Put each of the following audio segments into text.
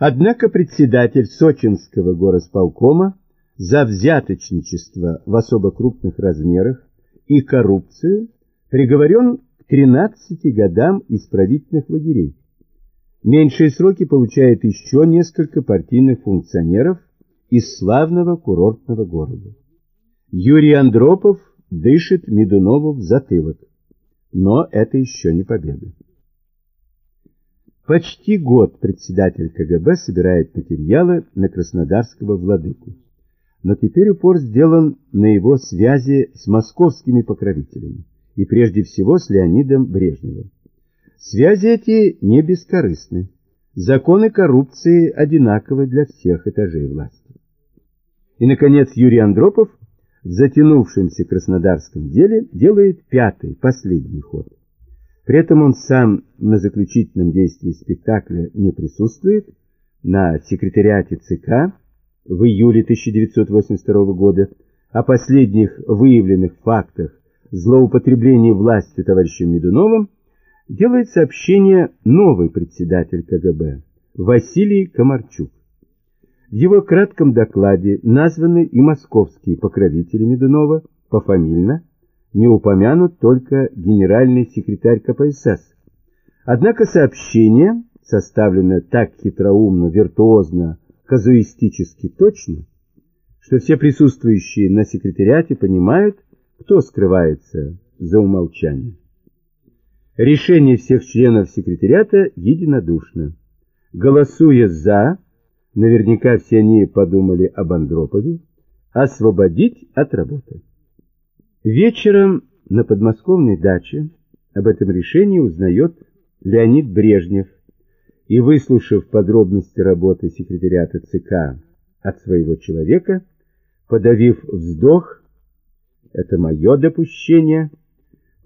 Однако председатель Сочинского горосполкома за взяточничество в особо крупных размерах и коррупцию приговорен к 13 годам исправительных лагерей. Меньшие сроки получает еще несколько партийных функционеров из славного курортного города. Юрий Андропов дышит Медунову в затылок. Но это еще не победа. Почти год председатель КГБ собирает материалы на краснодарского владыку. Но теперь упор сделан на его связи с московскими покровителями, и прежде всего с Леонидом Брежневым. Связи эти не бескорыстны. Законы коррупции одинаковы для всех этажей власти. И, наконец, Юрий Андропов в затянувшемся краснодарском деле делает пятый, последний ход. При этом он сам на заключительном действии спектакля не присутствует, на секретариате ЦК в июле 1982 года о последних выявленных фактах злоупотребления властью товарищем Медуновым делает сообщение новый председатель КГБ Василий Комарчук. В его кратком докладе названы и московские покровители Медунова пофамильно, не упомянут только генеральный секретарь КПСС. Однако сообщение составлено так хитроумно, виртуозно, казуистически точно, что все присутствующие на секретариате понимают, кто скрывается за умолчанием. Решение всех членов секретариата единодушно. Голосуя «за», наверняка все они подумали об Андропове, освободить от работы. Вечером на подмосковной даче об этом решении узнает Леонид Брежнев и, выслушав подробности работы секретариата ЦК от своего человека, подавив вздох, это мое допущение,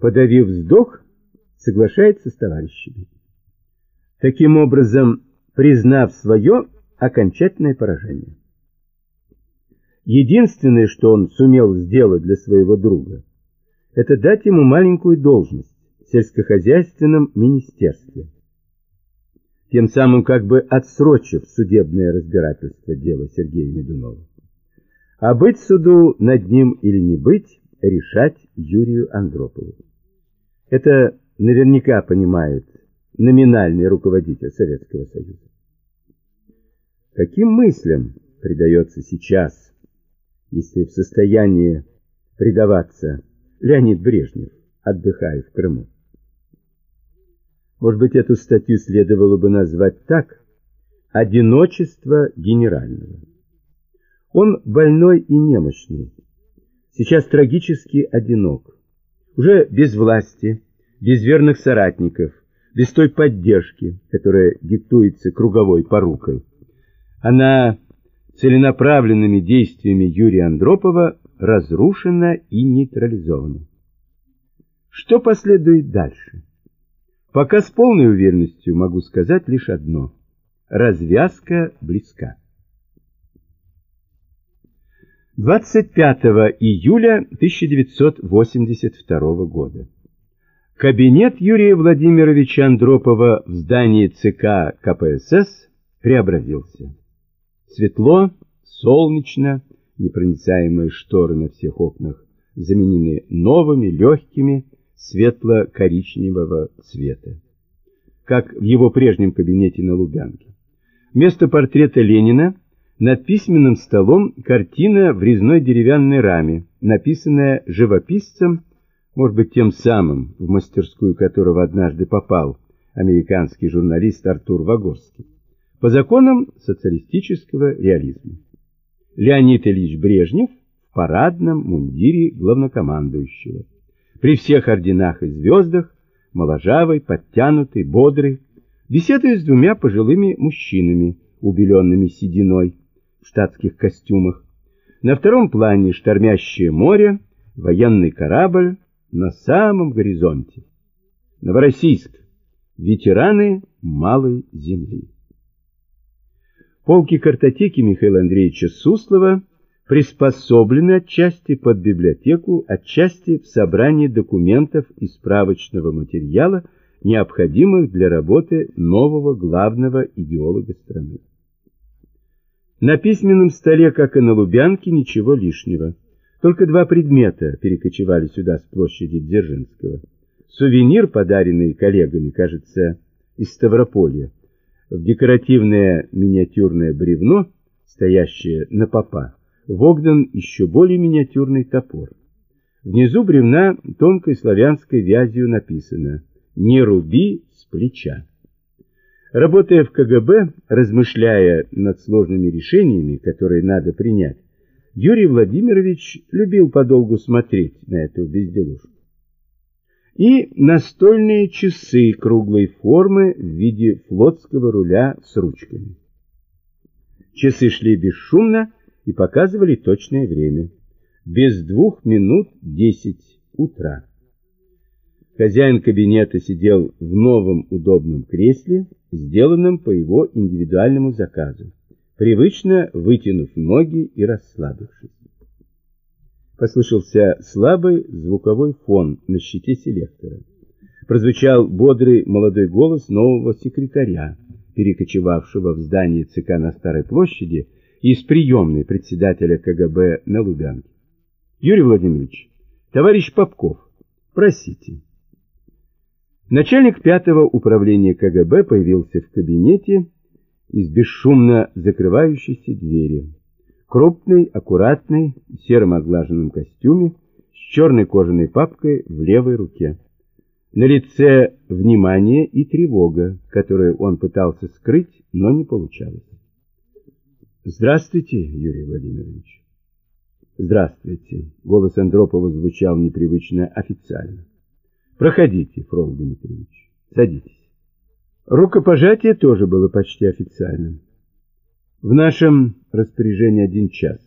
подавив вздох, соглашается с товарищами. Таким образом, признав свое, окончательное поражение. Единственное, что он сумел сделать для своего друга, это дать ему маленькую должность в сельскохозяйственном министерстве, тем самым как бы отсрочив судебное разбирательство дела Сергея Медунова. А быть суду над ним или не быть, решать Юрию Андропову. Это наверняка понимает номинальный руководитель Советского Союза. Каким мыслям предается сейчас, если в состоянии предаваться. Леонид Брежнев, отдыхая в Крыму? Может быть, эту статью следовало бы назвать так? «Одиночество генерального». Он больной и немощный, сейчас трагически одинок, уже без власти, без верных соратников, без той поддержки, которая диктуется круговой порукой. Она целенаправленными действиями Юрия Андропова разрушена и нейтрализована. Что последует дальше? Пока с полной уверенностью могу сказать лишь одно. Развязка близка. 25 июля 1982 года. Кабинет Юрия Владимировича Андропова в здании ЦК КПСС преобразился. Светло, солнечно, непроницаемые шторы на всех окнах заменены новыми, легкими, светло-коричневого цвета, как в его прежнем кабинете на Лубянке. Вместо портрета Ленина над письменным столом картина в резной деревянной раме, написанная живописцем, может быть, тем самым, в мастерскую которого однажды попал американский журналист Артур Вагорский по законам социалистического реализма. Леонид Ильич Брежнев в парадном мундире главнокомандующего. При всех орденах и звездах, моложавый, подтянутый, бодрый, беседуя с двумя пожилыми мужчинами, убеленными сединой, в штатских костюмах. На втором плане штормящее море, военный корабль на самом горизонте. Новороссийск. Ветераны малой земли. Полки картотеки Михаила Андреевича Суслова приспособлены отчасти под библиотеку, отчасти в собрании документов и справочного материала, необходимых для работы нового главного идеолога страны. На письменном столе, как и на Лубянке, ничего лишнего. Только два предмета перекочевали сюда с площади Дзержинского. Сувенир, подаренный коллегами, кажется, из Ставрополья, в декоративное миниатюрное бревно, стоящее на попа, вогнан еще более миниатюрный топор. Внизу бревна тонкой славянской вязью написано «Не руби с плеча». Работая в КГБ, размышляя над сложными решениями, которые надо принять, Юрий Владимирович любил подолгу смотреть на эту безделушку. И настольные часы круглой формы в виде флотского руля с ручками. Часы шли бесшумно и показывали точное время. Без двух минут десять утра. Хозяин кабинета сидел в новом удобном кресле, сделанном по его индивидуальному заказу, привычно вытянув ноги и расслабившись. Послышался слабый звуковой фон на щите селектора. Прозвучал бодрый молодой голос нового секретаря, перекочевавшего в здание ЦК на Старой площади из приемной председателя КГБ на Лубянке. Юрий Владимирович, товарищ Попков, просите. Начальник пятого управления КГБ появился в кабинете из бесшумно закрывающейся двери. Крупный, аккуратный, в сером оглаженном костюме, с черной кожаной папкой в левой руке. На лице внимание и тревога, которую он пытался скрыть, но не получалось. «Здравствуйте, Юрий Владимирович». «Здравствуйте». Голос Андропова звучал непривычно официально. Проходите, Фрол Дмитриевич, садитесь. Рукопожатие тоже было почти официальным. В нашем распоряжении один час.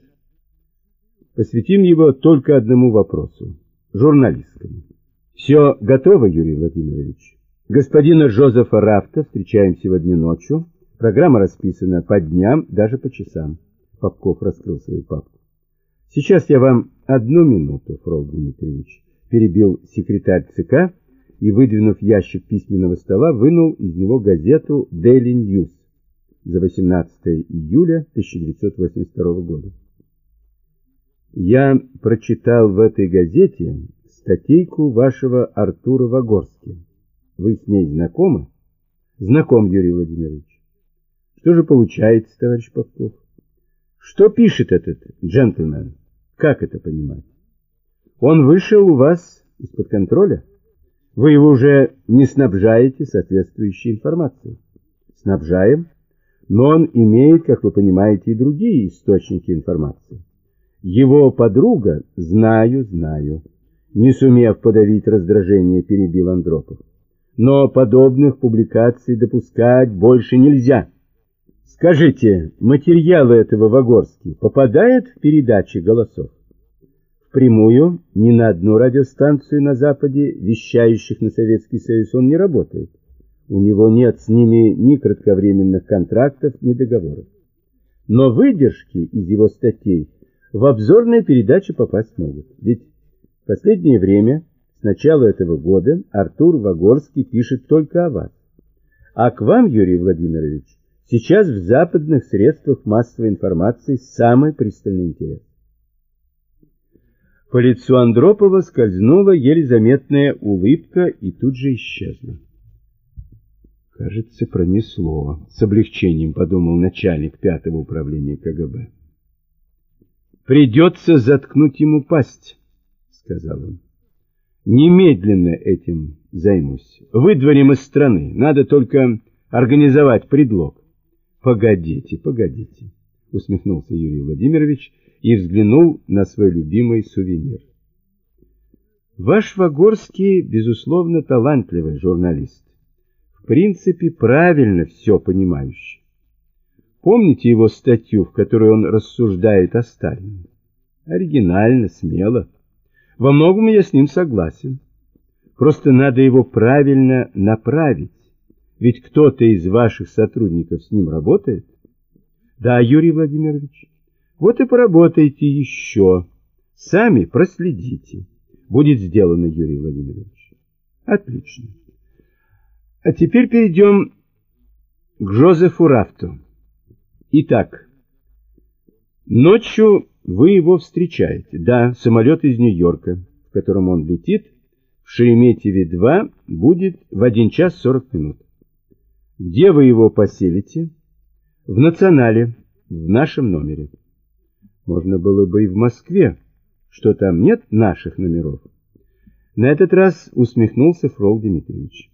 Посвятим его только одному вопросу, журналистскому. Все готово, Юрий Владимирович. Господина Жозефа Рафта встречаем сегодня ночью. Программа расписана по дням, даже по часам. Попков раскрыл свою папку. Сейчас я вам одну минуту, Фрол Дмитриевич перебил секретарь ЦК и, выдвинув ящик письменного стола, вынул из него газету Daily News за 18 июля 1982 года. Я прочитал в этой газете статейку вашего Артура Вагорски. Вы с ней знакомы? Знаком, Юрий Владимирович. Что же получается, товарищ Попков? Что пишет этот джентльмен? Как это понимать? Он вышел у вас из-под контроля? Вы его уже не снабжаете соответствующей информацией? Снабжаем, но он имеет, как вы понимаете, и другие источники информации. Его подруга, знаю, знаю, не сумев подавить раздражение, перебил Андропов. Но подобных публикаций допускать больше нельзя. Скажите, материалы этого Вагорский попадают в передачи голосов? Впрямую ни на одну радиостанцию на Западе, вещающих на Советский Союз, он не работает. У него нет с ними ни кратковременных контрактов, ни договоров. Но выдержки из его статей в обзорные передачи попасть могут. Ведь в последнее время, с начала этого года, Артур Вагорский пишет только о вас. А к вам, Юрий Владимирович, сейчас в западных средствах массовой информации самый пристальный интерес. По лицу Андропова скользнула еле заметная улыбка и тут же исчезла. Кажется, пронесло. С облегчением подумал начальник пятого управления КГБ. Придется заткнуть ему пасть, сказал он. Немедленно этим займусь. Выдворим из страны. Надо только организовать предлог. Погодите, погодите, усмехнулся Юрий Владимирович и взглянул на свой любимый сувенир. Ваш Вагорский, безусловно, талантливый журналист. Принципе, правильно все понимающий. Помните его статью, в которой он рассуждает о Сталине? Оригинально, смело. Во многом я с ним согласен. Просто надо его правильно направить. Ведь кто-то из ваших сотрудников с ним работает? Да, Юрий Владимирович. Вот и поработайте еще. Сами проследите. Будет сделано, Юрий Владимирович. Отлично. А теперь перейдем к Жозефу Рафту. Итак, Ночью вы его встречаете. Да, самолет из Нью-Йорка, в котором он летит, в Шереметьеве-2 будет в 1 час 40 минут. Где вы его поселите? В Национале, в нашем номере. Можно было бы и в Москве, что там нет наших номеров. На этот раз усмехнулся Фрол Дмитриевич.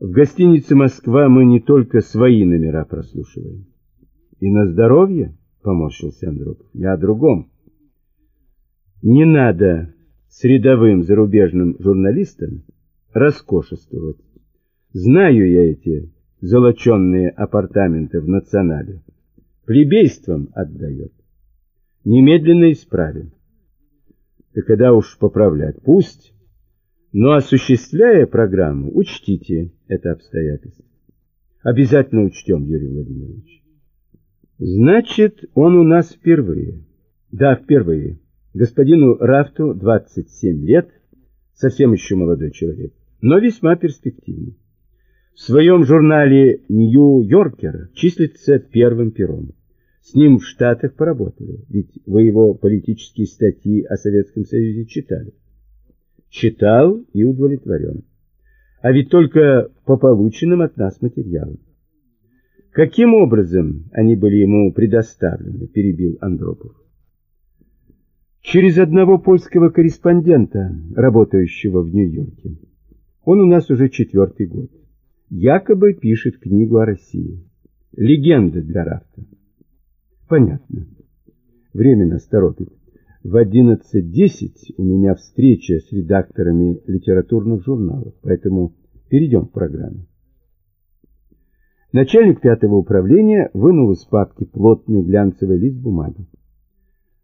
В гостинице «Москва» мы не только свои номера прослушиваем. И на здоровье, поморщился Андропов, я о другом. Не надо с рядовым зарубежным журналистом роскошествовать. Знаю я эти золоченные апартаменты в национале. Плебейством отдает. Немедленно исправим. И когда уж поправлять, пусть. Но осуществляя программу, учтите это обстоятельство. Обязательно учтем, Юрий Владимирович. Значит, он у нас впервые. Да, впервые. Господину Рафту 27 лет, совсем еще молодой человек, но весьма перспективный. В своем журнале «Нью-Йоркер» числится первым пером. С ним в Штатах поработали, ведь вы его политические статьи о Советском Союзе читали. Читал и удовлетворен. А ведь только по полученным от нас материалам. Каким образом они были ему предоставлены, перебил Андропов. Через одного польского корреспондента, работающего в Нью-Йорке. Он у нас уже четвертый год якобы пишет книгу о России. Легенда для Рафта. Понятно. Время нас торопит. В 11.10 у меня встреча с редакторами литературных журналов, поэтому перейдем к программе. Начальник пятого управления вынул из папки плотный глянцевый лист бумаги.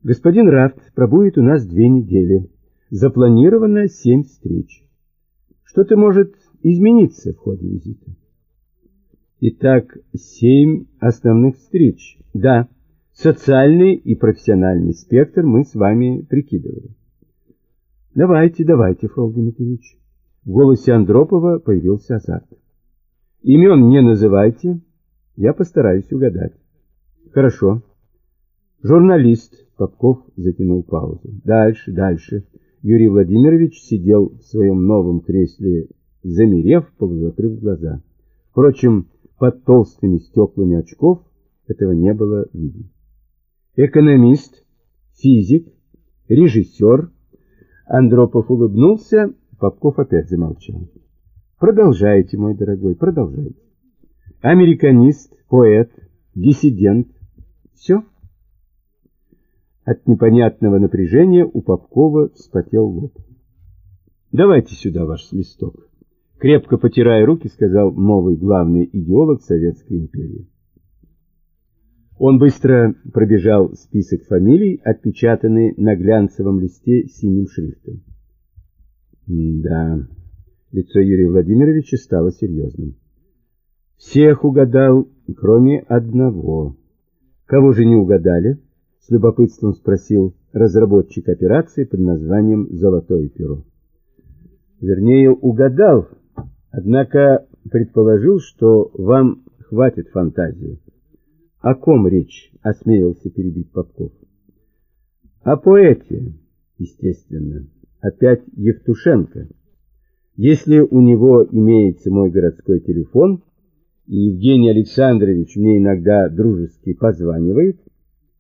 Господин Рафт пробудет у нас две недели. Запланировано семь встреч. Что-то может измениться в ходе визита. Итак, семь основных встреч. Да, социальный и профессиональный спектр мы с вами прикидывали. Давайте, давайте, Фрол Дмитриевич. В голосе Андропова появился азарт. Имен не называйте, я постараюсь угадать. Хорошо. Журналист, Попков затянул паузу. Дальше, дальше. Юрий Владимирович сидел в своем новом кресле замерев, полузакрыв глаза. Впрочем, под толстыми стеклами очков этого не было видно. Экономист, физик, режиссер. Андропов улыбнулся, Попков опять замолчал. Продолжайте, мой дорогой, продолжайте. Американист, поэт, диссидент. Все? От непонятного напряжения у Попкова вспотел лоб. Давайте сюда ваш листок. Крепко потирая руки, сказал новый главный идеолог Советской империи. Он быстро пробежал список фамилий, отпечатанный на глянцевом листе синим шрифтом. да, лицо Юрия Владимировича стало серьезным. Всех угадал, кроме одного. Кого же не угадали? С любопытством спросил разработчик операции под названием «Золотое перо». Вернее, угадал, Однако предположил, что вам хватит фантазии. О ком речь? Осмелился перебить Попков. О поэте, естественно. Опять Евтушенко. Если у него имеется мой городской телефон, и Евгений Александрович мне иногда дружески позванивает,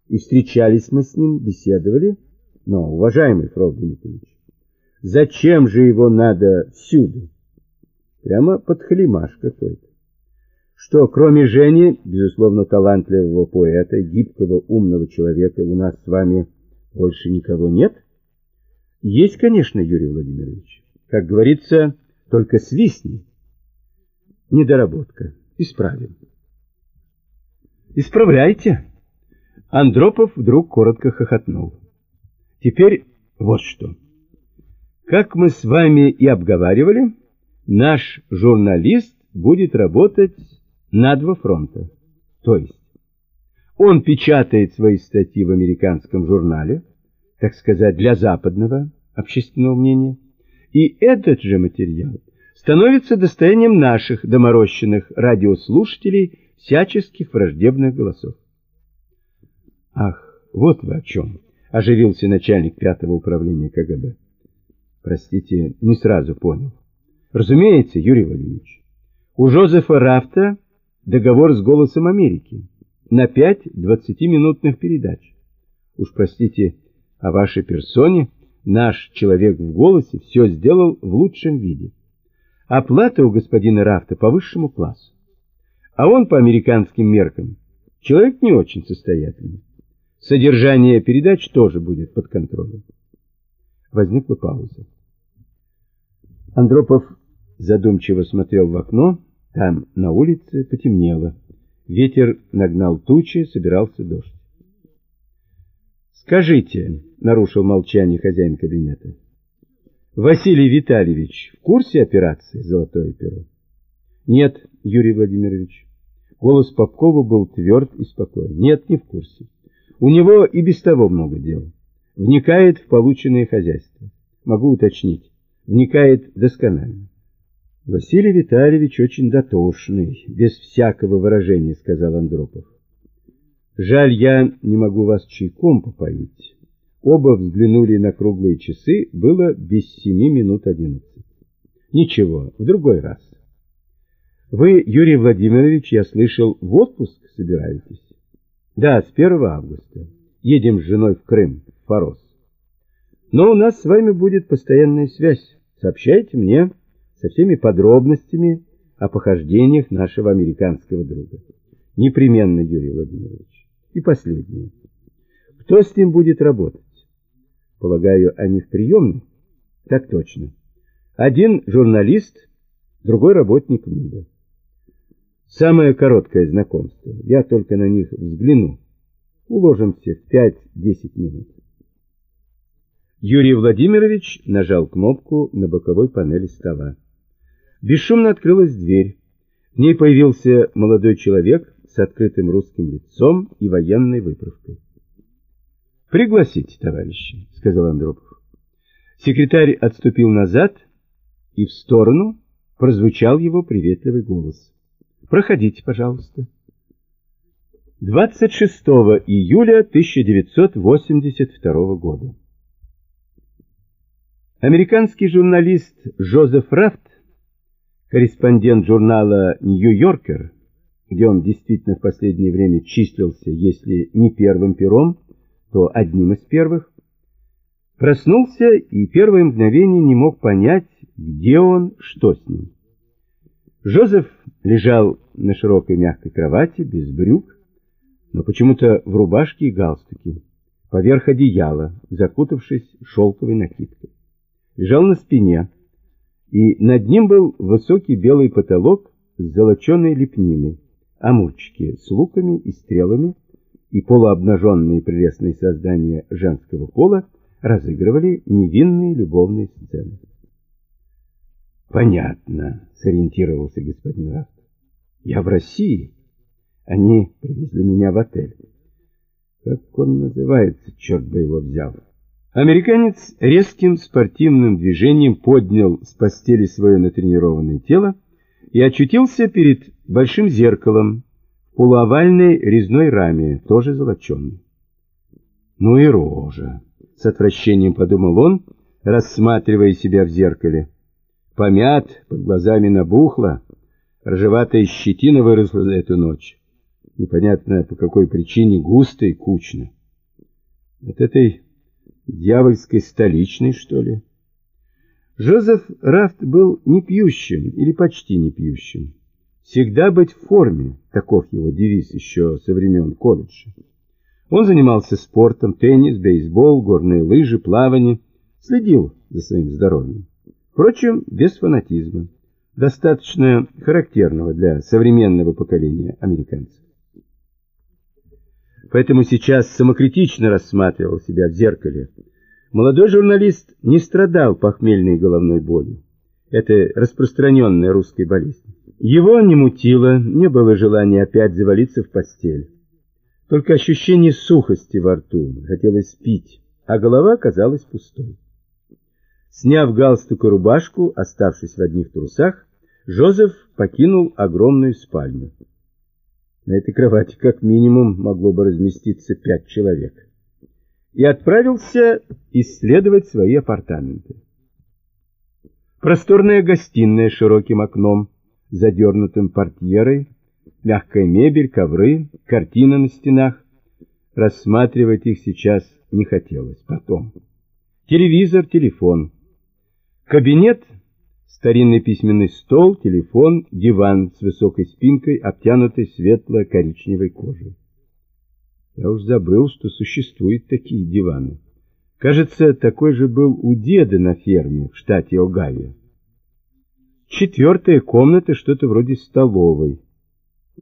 и встречались мы с ним, беседовали, но, уважаемый Фрол Дмитриевич, зачем же его надо всюду? Прямо подхалимаш какой-то. Что, кроме Жени, безусловно, талантливого поэта, гибкого, умного человека, у нас с вами больше никого нет? Есть, конечно, Юрий Владимирович. Как говорится, только свистни. Недоработка. Исправим. Исправляйте. Андропов вдруг коротко хохотнул. Теперь вот что. Как мы с вами и обговаривали, наш журналист будет работать на два фронта. То есть он печатает свои статьи в американском журнале, так сказать, для западного общественного мнения, и этот же материал становится достоянием наших доморощенных радиослушателей всяческих враждебных голосов. Ах, вот вы о чем, оживился начальник пятого управления КГБ. Простите, не сразу понял. Разумеется, Юрий Владимирович. У Жозефа Рафта договор с «Голосом Америки» на пять двадцатиминутных передач. Уж простите, о вашей персоне наш человек в «Голосе» все сделал в лучшем виде. Оплата у господина Рафта по высшему классу. А он по американским меркам человек не очень состоятельный. Содержание передач тоже будет под контролем. Возникла пауза. Андропов задумчиво смотрел в окно, там на улице потемнело. Ветер нагнал тучи, собирался дождь. «Скажите», — нарушил молчание хозяин кабинета, «Василий Витальевич в курсе операции «Золотое перо»?» «Нет, Юрий Владимирович». Голос Попкова был тверд и спокоен. «Нет, не в курсе. У него и без того много дел. Вникает в полученное хозяйство. Могу уточнить. Вникает досконально. Василий Витальевич очень дотошный, без всякого выражения, сказал Андропов. Жаль, я не могу вас чайком попоить. Оба взглянули на круглые часы, было без семи минут одиннадцать. Ничего, в другой раз. Вы, Юрий Владимирович, я слышал, в отпуск собираетесь? Да, с 1 августа. Едем с женой в Крым, в Форос. Но у нас с вами будет постоянная связь. Сообщайте мне со всеми подробностями о похождениях нашего американского друга. Непременно, Юрий Владимирович. И последнее. Кто с ним будет работать? Полагаю, они в приемной? Так точно. Один журналист, другой работник МИДа. Самое короткое знакомство. Я только на них взгляну. Уложимся в 5-10 минут. Юрий Владимирович нажал кнопку на боковой панели стола. Бесшумно открылась дверь. В ней появился молодой человек с открытым русским лицом и военной выправкой. «Пригласите, товарищи», — сказал Андропов. Секретарь отступил назад, и в сторону прозвучал его приветливый голос. Проходите, пожалуйста. 26 июля 1982 года. Американский журналист Жозеф Рафт, корреспондент журнала «Нью-Йоркер», где он действительно в последнее время числился, если не первым пером, то одним из первых, проснулся и первое мгновение не мог понять, где он, что с ним. Жозеф лежал на широкой мягкой кровати, без брюк, но почему-то в рубашке и галстуке, поверх одеяла, закутавшись шелковой накидкой. Лежал на спине, и над ним был высокий белый потолок с золоченой лепниной, амурчики с луками и стрелами, и полуобнаженные прелестные создания женского пола разыгрывали невинные любовные сцены. Понятно, сориентировался господин Рафт. Я в России. Они привезли меня в отель. Как он называется, черт бы его взял. Американец резким спортивным движением поднял с постели свое натренированное тело и очутился перед большим зеркалом в полуовальной резной раме, тоже золоченной. Ну и рожа, с отвращением подумал он, рассматривая себя в зеркале помят, под глазами набухло, ржеватая щетина выросла за эту ночь. Непонятно по какой причине густо и кучно. От этой дьявольской столичной, что ли? Жозеф Рафт был не пьющим или почти не пьющим. Всегда быть в форме, таков его девиз еще со времен колледжа. Он занимался спортом, теннис, бейсбол, горные лыжи, плавание, следил за своим здоровьем. Впрочем, без фанатизма, достаточно характерного для современного поколения американцев. Поэтому сейчас самокритично рассматривал себя в зеркале. Молодой журналист не страдал похмельной головной болью. Это распространенная русская болезнь. Его не мутило, не было желания опять завалиться в постель. Только ощущение сухости во рту, хотелось пить, а голова казалась пустой. Сняв галстук и рубашку, оставшись в одних трусах, Жозеф покинул огромную спальню. На этой кровати как минимум могло бы разместиться пять человек. и отправился исследовать свои апартаменты. Просторная гостиная с широким окном, задернутым портьерой, мягкая мебель, ковры, картины на стенах. Рассматривать их сейчас не хотелось. Потом. Телевизор, телефон. Кабинет, старинный письменный стол, телефон, диван с высокой спинкой, обтянутой светло-коричневой кожей. Я уж забыл, что существуют такие диваны. Кажется, такой же был у деда на ферме в штате Огайо. Четвертая комната, что-то вроде столовой.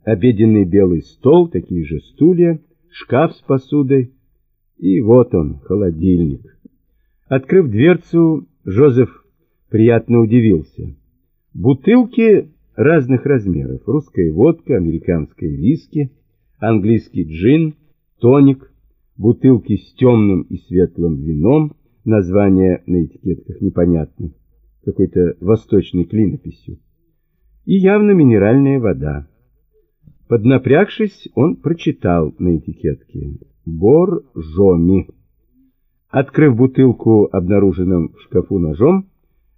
Обеденный белый стол, такие же стулья, шкаф с посудой. И вот он, холодильник. Открыв дверцу, Жозеф приятно удивился. Бутылки разных размеров. Русская водка, американская виски, английский джин, тоник, бутылки с темным и светлым вином, названия на этикетках непонятны, какой-то восточной клинописью, и явно минеральная вода. Поднапрягшись, он прочитал на этикетке «Боржоми». Открыв бутылку обнаруженным в шкафу ножом,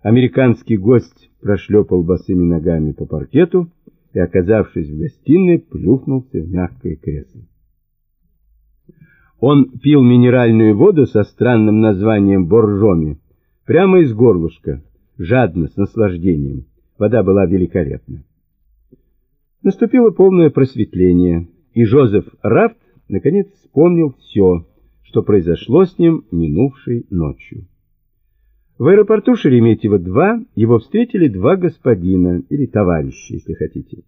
американский гость прошлепал босыми ногами по паркету и, оказавшись в гостиной, плюхнулся в мягкое кресло. Он пил минеральную воду со странным названием боржоми, прямо из горлышка, жадно, с наслаждением. Вода была великолепна. Наступило полное просветление, и Жозеф Рафт наконец вспомнил все, что произошло с ним минувшей ночью. В аэропорту Шереметьево-2 его встретили два господина, или товарища, если хотите,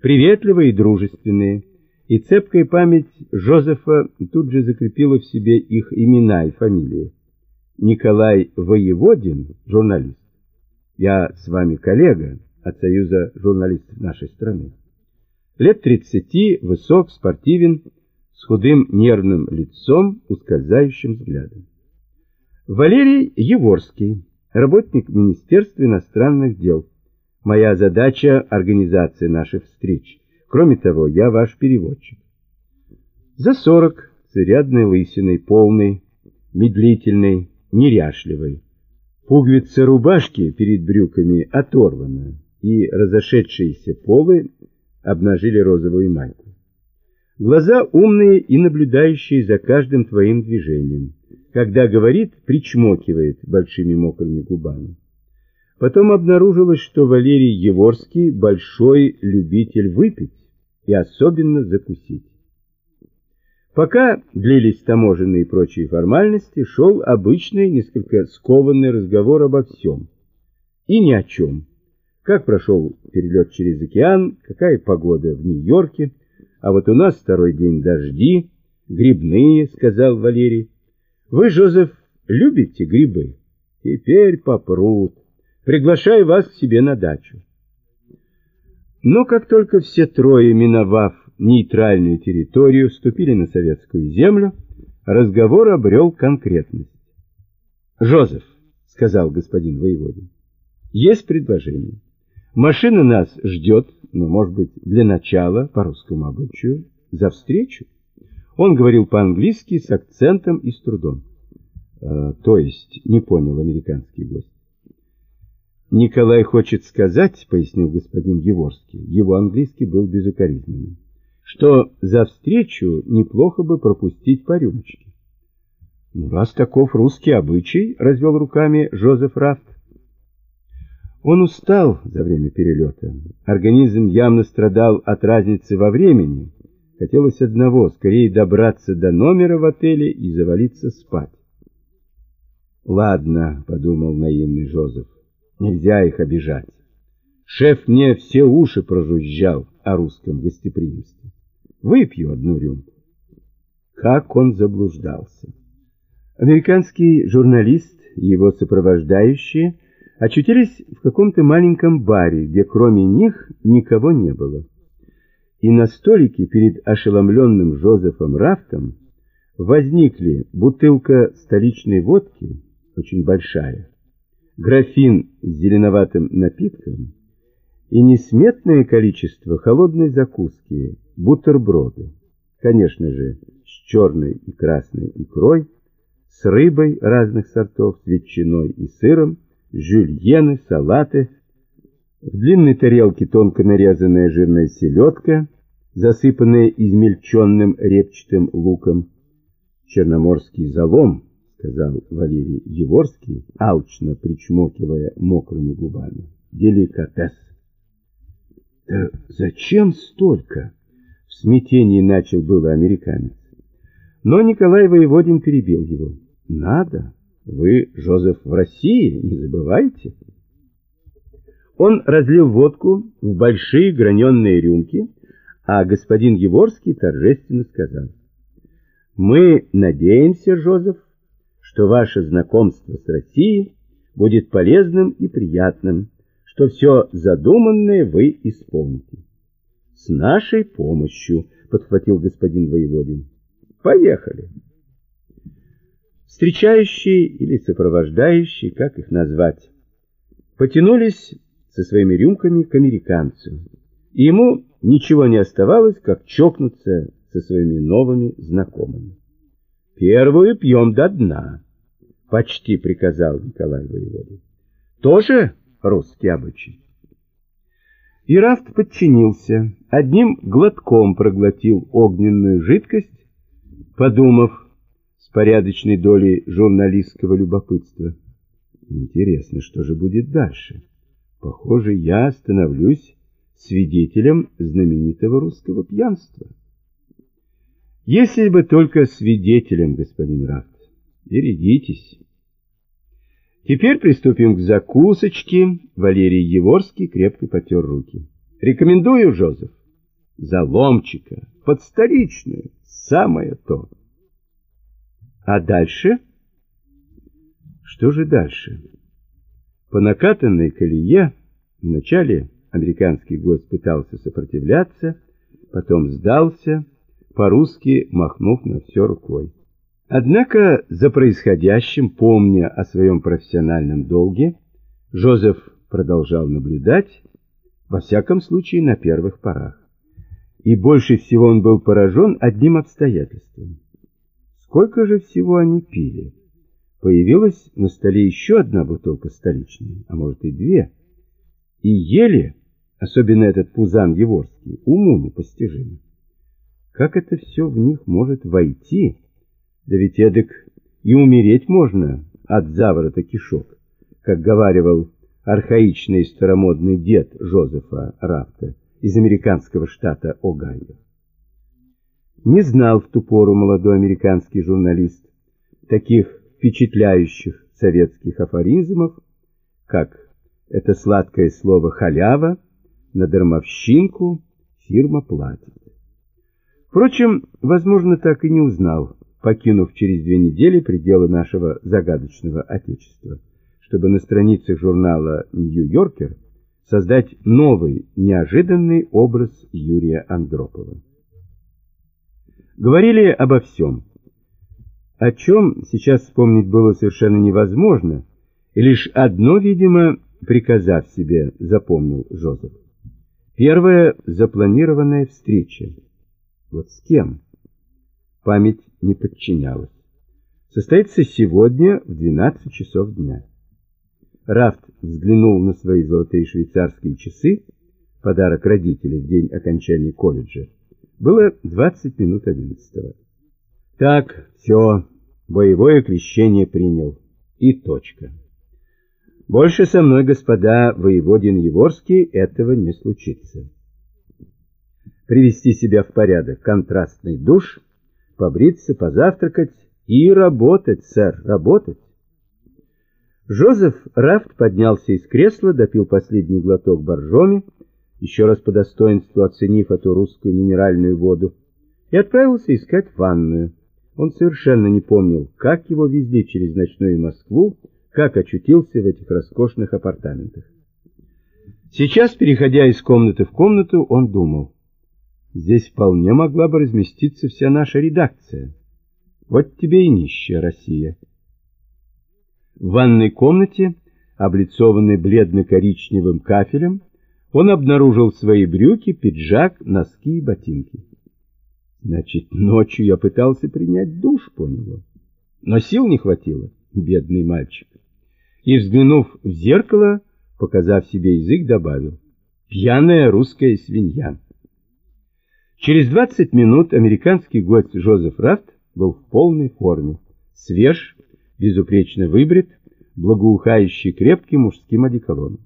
приветливые и дружественные, и цепкая память Жозефа тут же закрепила в себе их имена и фамилии. Николай Воеводин, журналист. Я с вами коллега от Союза журналистов нашей страны. Лет 30, высок, спортивен, с худым нервным лицом, ускользающим взглядом. Валерий Еворский, работник Министерства иностранных дел. Моя задача – организация наших встреч. Кроме того, я ваш переводчик. За сорок, с рядной лысиной, полный, медлительный, неряшливый. Пуговица рубашки перед брюками оторвана, и разошедшиеся полы обнажили розовую майку. Глаза умные и наблюдающие за каждым твоим движением. Когда говорит, причмокивает большими мокрыми губами. Потом обнаружилось, что Валерий Еворский большой любитель выпить и особенно закусить. Пока длились таможенные и прочие формальности, шел обычный, несколько скованный разговор обо всем. И ни о чем. Как прошел перелет через океан, какая погода в Нью-Йорке, а вот у нас второй день дожди, грибные, сказал Валерий. Вы, Жозеф, любите грибы? Теперь попрут. Приглашаю вас к себе на дачу. Но как только все трое, миновав нейтральную территорию, вступили на советскую землю, разговор обрел конкретность. «Жозеф», — сказал господин воеводин, — «есть предложение. Машина нас ждет, но, может быть, для начала, по русскому обычаю, за встречу». Он говорил по-английски с акцентом и с трудом. «Э, то есть, не понял американский гость. Николай хочет сказать, пояснил господин Еворский, его английский был безукоризненным, что за встречу неплохо бы пропустить по рюмочке. Ну, раз таков русский обычай, развел руками Жозеф Рафт. Он устал за время перелета. Организм явно страдал от разницы во времени. Хотелось одного, скорее добраться до номера в отеле и завалиться спать. «Ладно», — подумал наивный Жозеф, Нельзя их обижать. Шеф мне все уши прожужжал о русском гостеприимстве. Выпью одну рюмку. Как он заблуждался. Американский журналист и его сопровождающие очутились в каком-то маленьком баре, где кроме них никого не было. И на столике перед ошеломленным Жозефом Рафтом возникли бутылка столичной водки, очень большая, графин с зеленоватым напитком и несметное количество холодной закуски, бутерброды, конечно же, с черной и красной икрой, с рыбой разных сортов, с ветчиной и сыром, жюльены, салаты. В длинной тарелке тонко нарезанная жирная селедка, засыпанная измельченным репчатым луком. Черноморский залом, сказал Валерий Еворский, алчно причмокивая мокрыми губами. Деликатес. Да зачем столько? В смятении начал было американец. Но Николай Воеводин перебил его. Надо. Вы, Жозеф, в России, не забывайте. Он разлил водку в большие граненые рюмки, а господин Еворский торжественно сказал. Мы надеемся, Жозеф, что ваше знакомство с Россией будет полезным и приятным, что все задуманное вы исполните. С нашей помощью, подхватил господин Воеводин. Поехали. Встречающие или сопровождающие, как их назвать, потянулись со своими рюмками к американцу, и ему ничего не оставалось, как чокнуться со своими новыми знакомыми. «Первую пьем до дна», — почти приказал Николай Воеводин. «Тоже русский обычай?» И Рафт подчинился, одним глотком проглотил огненную жидкость, подумав с порядочной долей журналистского любопытства. Интересно, что же будет дальше? Похоже, я становлюсь свидетелем знаменитого русского пьянства. Если бы только свидетелем, господин Рафт. Берегитесь. Теперь приступим к закусочке. Валерий Еворский крепко потер руки. Рекомендую, Жозеф. Заломчика, под столичную, самое то. А дальше? Что же дальше? По накатанной колее вначале американский гость пытался сопротивляться, потом сдался, по-русски махнув на все рукой. Однако за происходящим, помня о своем профессиональном долге, Жозеф продолжал наблюдать, во всяком случае на первых порах. И больше всего он был поражен одним обстоятельством. Сколько же всего они пили? Появилась на столе еще одна бутылка столичная, а может и две. И ели, особенно этот пузан Еворский, уму непостижимо. Как это все в них может войти? Да ведь эдак и умереть можно от заворота кишок, как говаривал архаичный старомодный дед Жозефа Рафта из американского штата Огайо. Не знал в ту пору молодой американский журналист таких впечатляющих советских афоризмов, как это сладкое слово «халява», на дармовщинку фирма платит. Впрочем, возможно, так и не узнал, покинув через две недели пределы нашего загадочного Отечества, чтобы на страницах журнала «Нью-Йоркер» создать новый, неожиданный образ Юрия Андропова. Говорили обо всем, о чем сейчас вспомнить было совершенно невозможно, лишь одно, видимо, приказав себе, запомнил Жозеф. Первая запланированная встреча – вот с кем? Память не подчинялась. Состоится сегодня в 12 часов дня. Рафт взглянул на свои золотые швейцарские часы, подарок родителей в день окончания колледжа. Было 20 минут 11 Так, все, боевое крещение принял. И точка. Больше со мной, господа воеводин Еворский, этого не случится привести себя в порядок, контрастный душ, побриться, позавтракать и работать, сэр, работать. Жозеф Рафт поднялся из кресла, допил последний глоток боржоми, еще раз по достоинству оценив эту русскую минеральную воду, и отправился искать ванную. Он совершенно не помнил, как его везли через ночную Москву, как очутился в этих роскошных апартаментах. Сейчас, переходя из комнаты в комнату, он думал, Здесь вполне могла бы разместиться вся наша редакция. Вот тебе и нищая Россия. В ванной комнате, облицованной бледно-коричневым кафелем, он обнаружил свои брюки, пиджак, носки и ботинки. Значит, ночью я пытался принять душ, понял он. но сил не хватило, бедный мальчик. И, взглянув в зеркало, показав себе язык, добавил «Пьяная русская свинья». Через 20 минут американский гость Жозеф Рафт был в полной форме, свеж, безупречно выбрит, благоухающий крепким мужским одеколоном.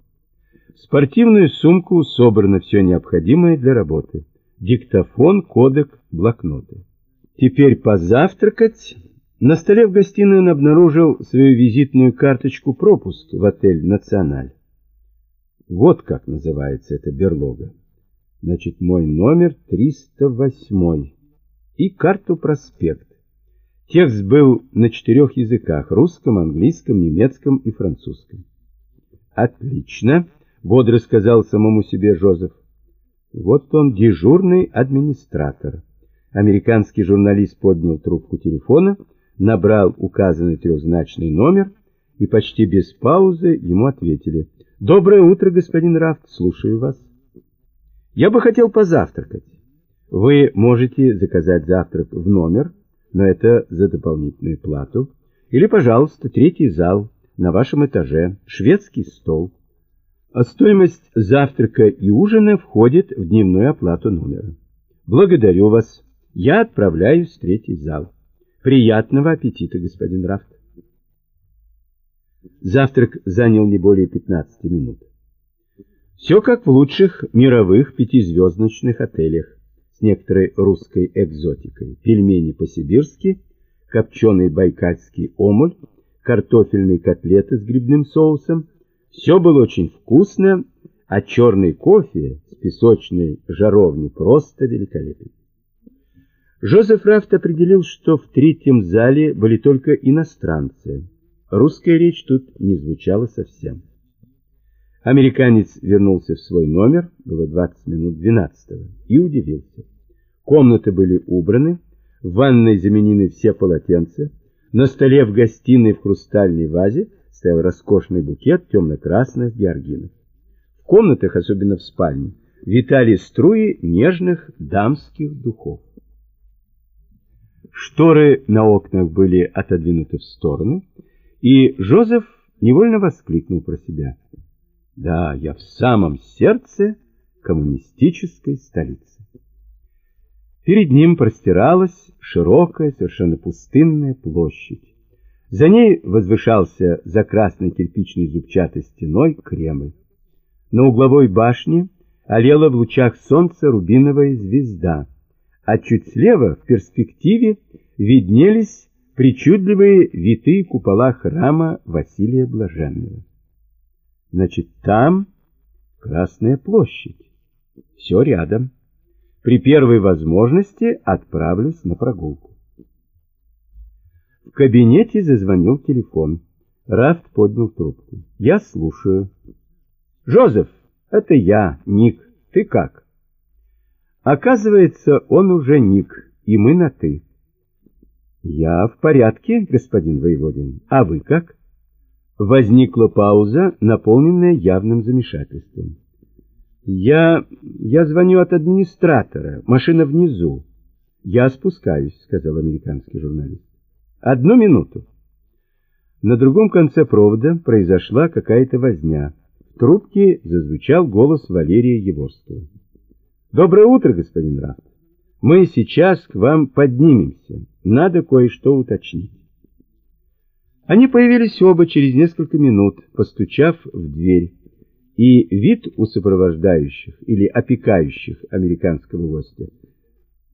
В спортивную сумку собрано все необходимое для работы. Диктофон, кодек, блокноты. Теперь позавтракать. На столе в гостиной он обнаружил свою визитную карточку пропуск в отель «Националь». Вот как называется эта берлога. Значит, мой номер 308 и карту проспект. Текст был на четырех языках – русском, английском, немецком и французском. «Отлично», – бодро сказал самому себе Жозеф. «Вот он, дежурный администратор». Американский журналист поднял трубку телефона, набрал указанный трехзначный номер и почти без паузы ему ответили. «Доброе утро, господин Рафт, слушаю вас». «Я бы хотел позавтракать. Вы можете заказать завтрак в номер, но это за дополнительную плату. Или, пожалуйста, третий зал на вашем этаже, шведский стол. А стоимость завтрака и ужина входит в дневную оплату номера. Благодарю вас». Я отправляюсь в третий зал. Приятного аппетита, господин Рафт. Завтрак занял не более 15 минут. Все как в лучших мировых пятизвездочных отелях с некоторой русской экзотикой. Пельмени по-сибирски, копченый байкальский омуль, картофельные котлеты с грибным соусом. Все было очень вкусно, а черный кофе с песочной жаровни просто великолепен. Жозеф Рафт определил, что в третьем зале были только иностранцы. Русская речь тут не звучала совсем. Американец вернулся в свой номер, было 20 минут 12 и удивился. Комнаты были убраны, в ванной заменены все полотенца, на столе в гостиной в хрустальной вазе стоял роскошный букет темно-красных георгинов. В комнатах, особенно в спальне, витали струи нежных дамских духов. Шторы на окнах были отодвинуты в стороны, и Жозеф невольно воскликнул про себя. Да, я в самом сердце коммунистической столицы. Перед ним простиралась широкая, совершенно пустынная площадь. За ней возвышался за красной кирпичной зубчатой стеной Кремль. На угловой башне олела в лучах солнца рубиновая звезда, а чуть слева, в перспективе, виднелись причудливые витые купола храма Василия Блаженного. Значит, там Красная площадь. Все рядом. При первой возможности отправлюсь на прогулку. В кабинете зазвонил телефон. Рафт поднял трубку. Я слушаю. Жозеф, это я, Ник. Ты как? Оказывается, он уже Ник, и мы на «ты». Я в порядке, господин Воеводин. А вы как? Возникла пауза, наполненная явным замешательством. Я... я звоню от администратора. Машина внизу. Я спускаюсь, сказал американский журналист. Одну минуту. На другом конце провода произошла какая-то возня. В трубке зазвучал голос Валерия Еворского. Доброе утро, господин Рафт. Мы сейчас к вам поднимемся. Надо кое-что уточнить. Они появились оба через несколько минут, постучав в дверь, и вид у сопровождающих или опекающих американского гостя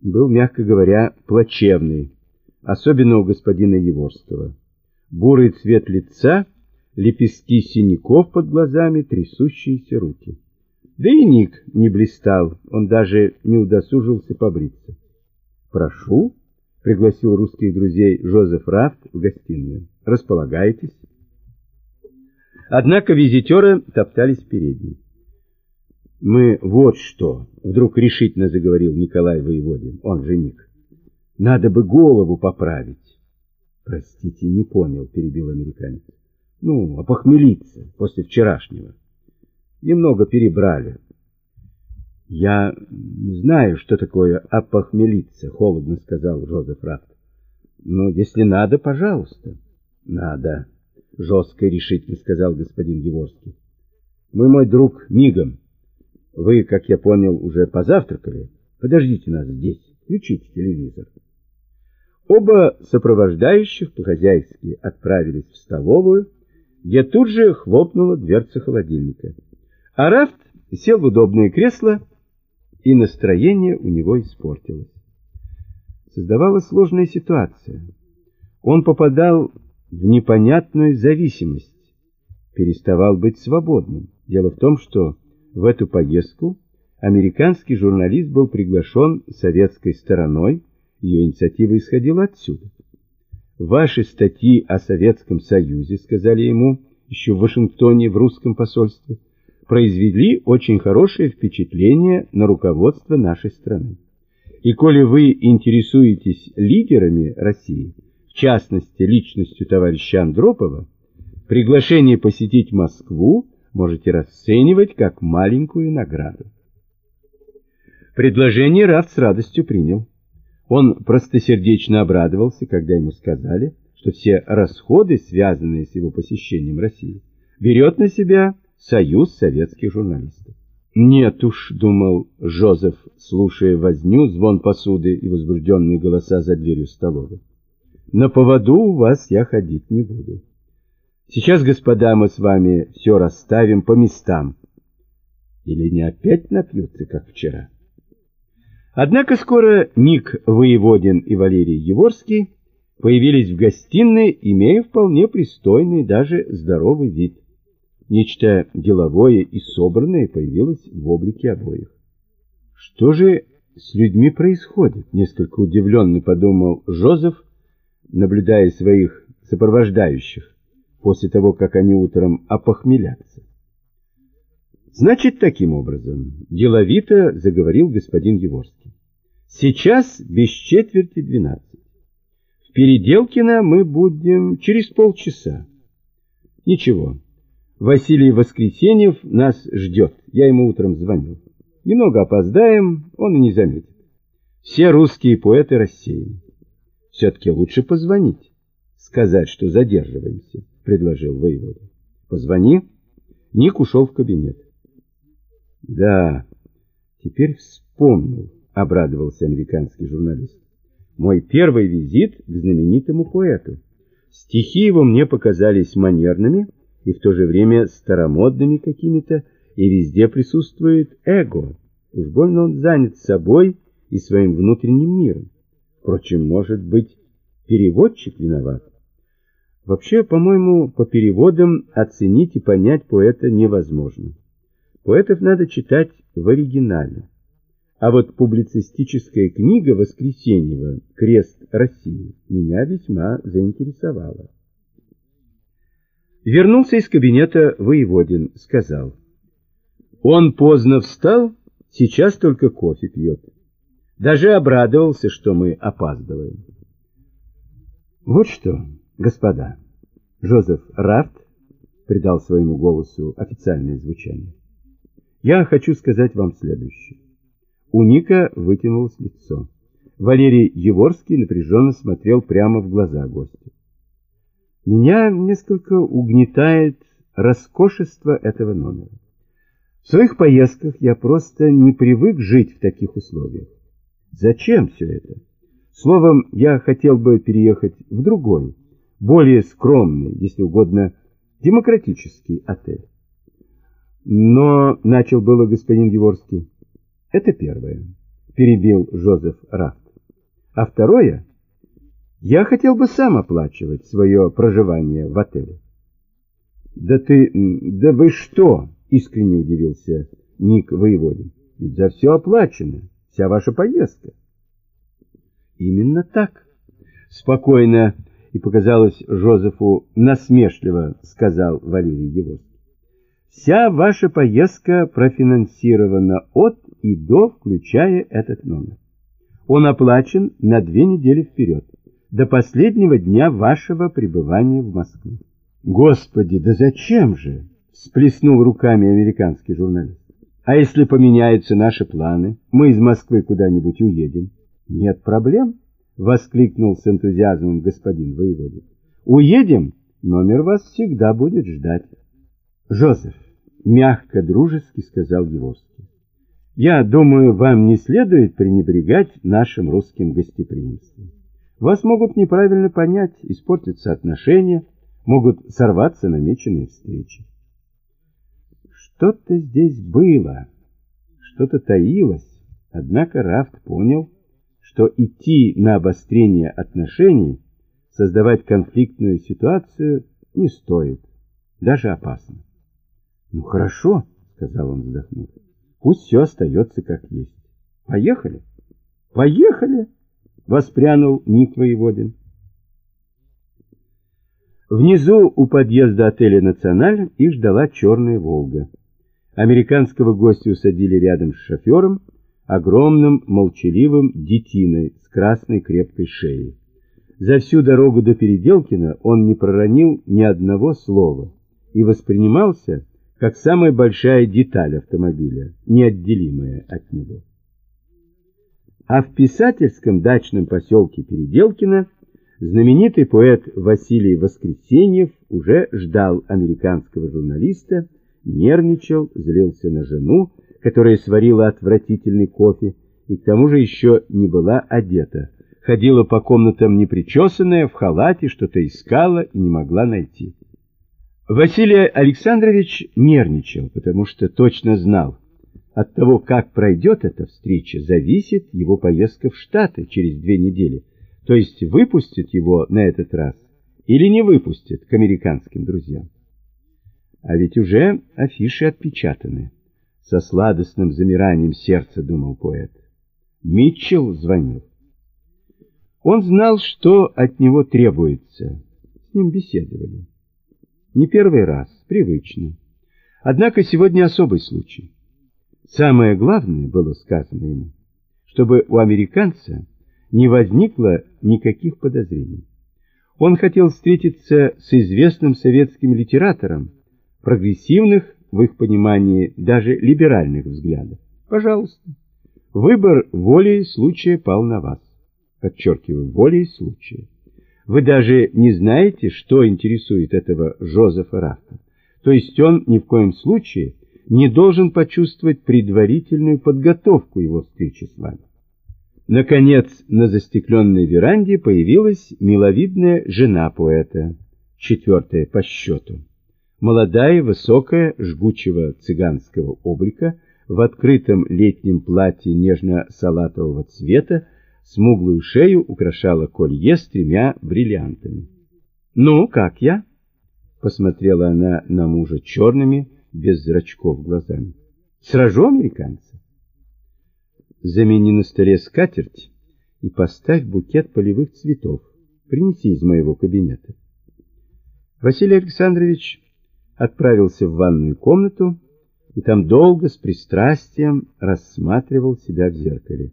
был, мягко говоря, плачевный, особенно у господина Еворского. Бурый цвет лица, лепестки синяков под глазами, трясущиеся руки. Да и Ник не блистал, он даже не удосужился побриться. «Прошу», — пригласил русских друзей Жозеф Рафт в гостиную. «Располагайтесь». Однако визитеры топтались впереди. «Мы вот что», — вдруг решительно заговорил Николай Воеводин, он же Ник. «Надо бы голову поправить». «Простите, не понял», — перебил американец. «Ну, опохмелиться после вчерашнего». Немного перебрали. Я не знаю, что такое опохмелиться, холодно сказал Жозеф Рафт. Ну, если надо, пожалуйста. Надо, жестко и решительно сказал господин Еворский. Мы, мой друг, мигом. Вы, как я понял, уже позавтракали? Подождите нас здесь, включите телевизор. Оба сопровождающих по-хозяйски отправились в столовую, где тут же хлопнула дверца холодильника. А Рафт сел в удобное кресло, и настроение у него испортилось. Создавалась сложная ситуация. Он попадал в непонятную зависимость, переставал быть свободным. Дело в том, что в эту поездку американский журналист был приглашен советской стороной, ее инициатива исходила отсюда. Ваши статьи о Советском Союзе, сказали ему еще в Вашингтоне в русском посольстве, произвели очень хорошее впечатление на руководство нашей страны. И коли вы интересуетесь лидерами России, в частности личностью товарища Андропова, приглашение посетить Москву можете расценивать как маленькую награду. Предложение Раф с радостью принял. Он простосердечно обрадовался, когда ему сказали, что все расходы, связанные с его посещением России, берет на себя Союз советских журналистов. «Нет уж», — думал Жозеф, слушая возню, звон посуды и возбужденные голоса за дверью столовой. «На поводу у вас я ходить не буду. Сейчас, господа, мы с вами все расставим по местам. Или не опять напьются, как вчера?» Однако скоро Ник Воеводин и Валерий Еворский появились в гостиной, имея вполне пристойный, даже здоровый вид. Нечто деловое и собранное появилось в облике обоих. Что же с людьми происходит? Несколько удивленно подумал Жозеф, наблюдая своих сопровождающих после того, как они утром опохмелятся. Значит, таким образом, деловито заговорил господин Еворский. Сейчас без четверти двенадцать. В Переделкино мы будем через полчаса. Ничего, Василий Воскресеньев нас ждет. Я ему утром звонил. Немного опоздаем, он и не заметит. Все русские поэты рассеяны. Все-таки лучше позвонить, сказать, что задерживаемся, предложил воевода. Позвони. Ник ушел в кабинет. Да, теперь вспомнил, обрадовался американский журналист. Мой первый визит к знаменитому поэту. Стихи его мне показались манерными и в то же время старомодными какими-то, и везде присутствует эго. Уж больно он занят собой и своим внутренним миром. Впрочем, может быть, переводчик виноват. Вообще, по-моему, по переводам оценить и понять поэта невозможно. Поэтов надо читать в оригинале. А вот публицистическая книга Воскресеньева «Крест России» меня весьма заинтересовала. Вернулся из кабинета воеводин, сказал. Он поздно встал, сейчас только кофе пьет. Даже обрадовался, что мы опаздываем. Вот что, господа, Жозеф Рафт придал своему голосу официальное звучание. Я хочу сказать вам следующее. У Ника вытянулось лицо. Валерий Еворский напряженно смотрел прямо в глаза гостю. Меня несколько угнетает роскошество этого номера. В своих поездках я просто не привык жить в таких условиях. Зачем все это? Словом, я хотел бы переехать в другой, более скромный, если угодно, демократический отель. Но, — начал было господин Еворский, — это первое, — перебил Жозеф Рафт. А второе, я хотел бы сам оплачивать свое проживание в отеле. Да ты, да вы что, — искренне удивился Ник Воеводин, — ведь за все оплачено, вся ваша поездка. Именно так, — спокойно и показалось Жозефу насмешливо, — сказал Валерий Еворский. Вся ваша поездка профинансирована от и до, включая этот номер. Он оплачен на две недели вперед, до последнего дня вашего пребывания в Москве. Господи, да зачем же? Всплеснул руками американский журналист. А если поменяются наши планы, мы из Москвы куда-нибудь уедем? Нет проблем. — воскликнул с энтузиазмом господин воеводин. «Уедем, номер вас всегда будет ждать». «Жозеф», — мягко, дружески сказал Еворский, — «я думаю, вам не следует пренебрегать нашим русским гостеприимством. Вас могут неправильно понять, испортятся отношения, могут сорваться намеченные встречи. Что-то здесь было, что-то таилось, однако Рафт понял, что идти на обострение отношений, создавать конфликтную ситуацию не стоит, даже опасно. «Ну хорошо», — сказал он, вздохнув, — «пусть все остается как есть. Поехали?» «Поехали!» — воспрянул Ник Воеводин. Внизу у подъезда отеля «Националь» их ждала черная «Волга». Американского гостя усадили рядом с шофером, огромным молчаливым детиной с красной крепкой шеей. За всю дорогу до Переделкина он не проронил ни одного слова и воспринимался как самая большая деталь автомобиля, неотделимая от него. А в писательском дачном поселке Переделкино знаменитый поэт Василий Воскресеньев уже ждал американского журналиста, нервничал, злился на жену, которая сварила отвратительный кофе и к тому же еще не была одета, ходила по комнатам непричесанная, в халате, что-то искала и не могла найти. Василий Александрович нервничал, потому что точно знал, от того, как пройдет эта встреча, зависит его поездка в Штаты через две недели, то есть выпустят его на этот раз или не выпустят к американским друзьям. А ведь уже афиши отпечатаны. Со сладостным замиранием сердца думал поэт. Митчелл звонил. Он знал, что от него требуется. С ним беседовали. Не первый раз, привычно. Однако сегодня особый случай. Самое главное было сказано ему, чтобы у американца не возникло никаких подозрений. Он хотел встретиться с известным советским литератором, прогрессивных, в их понимании, даже либеральных взглядов. Пожалуйста. Выбор волей случая пал на вас. Подчеркиваю, волей случая. Вы даже не знаете, что интересует этого Жозефа Рафта. То есть он ни в коем случае не должен почувствовать предварительную подготовку его встречи с вами. Наконец, на застекленной веранде появилась миловидная жена поэта, четвертая по счету. Молодая, высокая, жгучего цыганского облика, в открытом летнем платье нежно-салатового цвета, смуглую шею украшала колье с тремя бриллиантами. «Ну, как я?» — посмотрела она на мужа черными, без зрачков глазами. «Сражу американца?» «Замени на столе скатерть и поставь букет полевых цветов. Принеси из моего кабинета». Василий Александрович отправился в ванную комнату и там долго с пристрастием рассматривал себя в зеркале.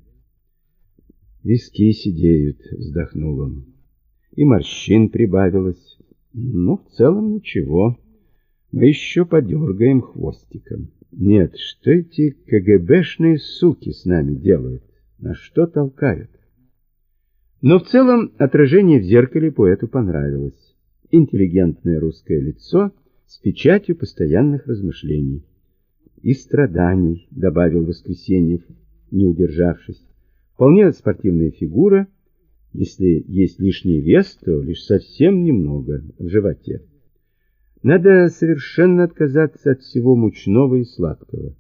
«Виски сидеют», — вздохнул он, — «и морщин прибавилось. Ну, в целом ничего, мы еще подергаем хвостиком». «Нет, что эти КГБшные суки с нами делают? На что толкают?» Но в целом отражение в зеркале поэту понравилось. Интеллигентное русское лицо с печатью постоянных размышлений. «И страданий», — добавил Воскресеньев, не удержавшись. Вполне спортивная фигура, если есть лишний вес, то лишь совсем немного в животе. Надо совершенно отказаться от всего мучного и сладкого.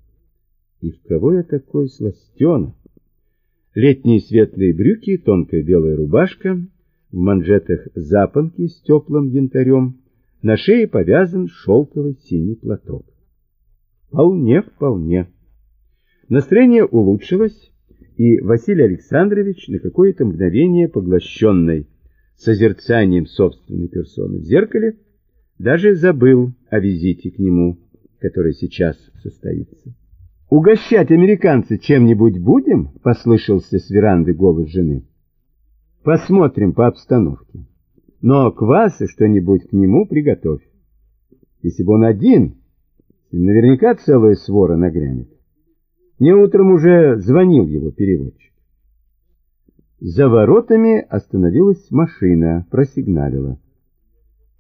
И в кого я такой сластена? Летние светлые брюки, тонкая белая рубашка, в манжетах запонки с теплым янтарем, на шее повязан шелковый синий платок. Вполне, вполне. Настроение улучшилось, и Василий Александрович, на какое-то мгновение поглощенный созерцанием собственной персоны в зеркале, даже забыл о визите к нему, который сейчас состоится. «Угощать американца чем-нибудь будем?» — послышался с веранды голос жены. «Посмотрим по обстановке. Но квас и что-нибудь к нему приготовь. Если бы он один, наверняка целая свора нагрянет. Мне утром уже звонил его переводчик. За воротами остановилась машина, просигналила.